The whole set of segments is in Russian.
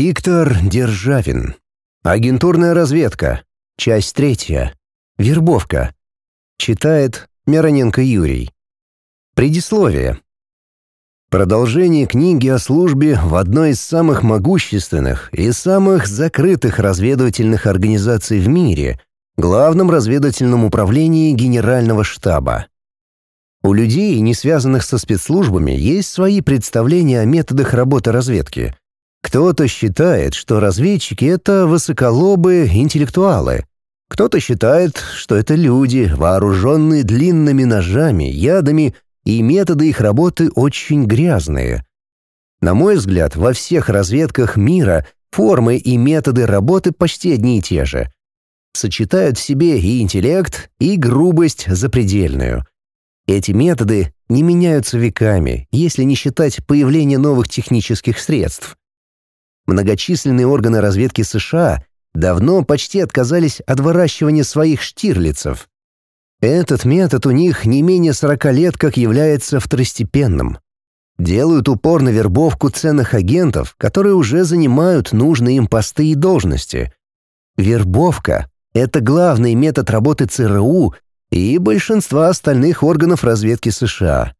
Виктор Державин. Агентурная разведка. Часть третья. Вербовка. Читает Мироненко Юрий. Предисловие. Продолжение книги о службе в одной из самых могущественных и самых закрытых разведывательных организаций в мире, Главном разведывательном управлении Генерального штаба. У людей, не связанных со спецслужбами, есть свои представления о методах работы разведки. Кто-то считает, что разведчики — это высоколобые интеллектуалы. Кто-то считает, что это люди, вооруженные длинными ножами, ядами и методы их работы очень грязные. На мой взгляд, во всех разведках мира формы и методы работы почти одни и те же. Сочетают в себе и интеллект, и грубость запредельную. Эти методы не меняются веками, если не считать появления новых технических средств. Многочисленные органы разведки США давно почти отказались от выращивания своих штирлицев. Этот метод у них не менее 40 лет как является второстепенным. Делают упор на вербовку ценных агентов, которые уже занимают нужные им посты и должности. Вербовка — это главный метод работы ЦРУ и большинства остальных органов разведки США.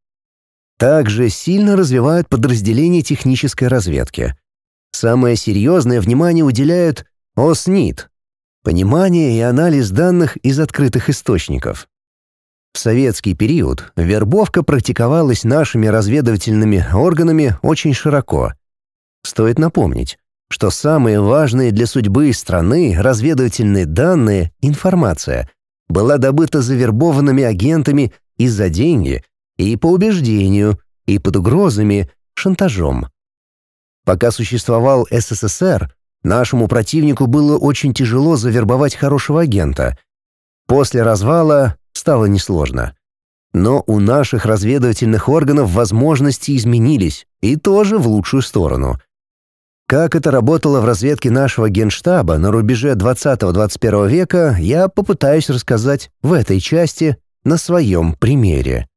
Также сильно развивают подразделения технической разведки. Самое серьезное внимание уделяют ОСНИД — понимание и анализ данных из открытых источников. В советский период вербовка практиковалась нашими разведывательными органами очень широко. Стоит напомнить, что самые важные для судьбы страны разведывательные данные, информация, была добыта завербованными агентами и за деньги, и по убеждению, и под угрозами, шантажом. Пока существовал СССР, нашему противнику было очень тяжело завербовать хорошего агента. После развала стало несложно. Но у наших разведывательных органов возможности изменились, и тоже в лучшую сторону. Как это работало в разведке нашего генштаба на рубеже 20-21 века, я попытаюсь рассказать в этой части на своем примере.